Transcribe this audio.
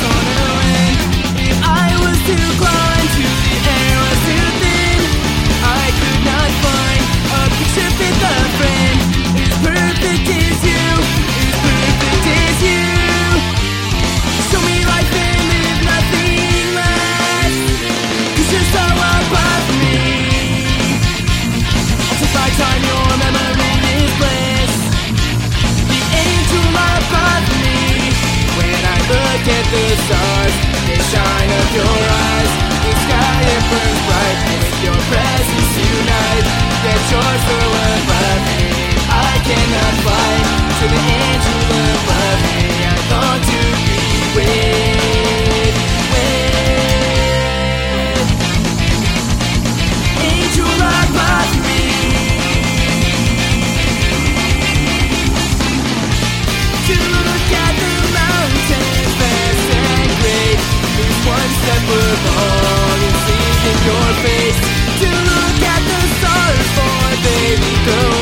sun your face to look at the stars for baby girl.